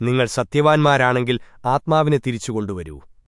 നിങ്ങൾ സത്യവാൻമാരാണെങ്കിൽ ആത്മാവിനെ തിരിച്ചുകൊണ്ടുവരൂ.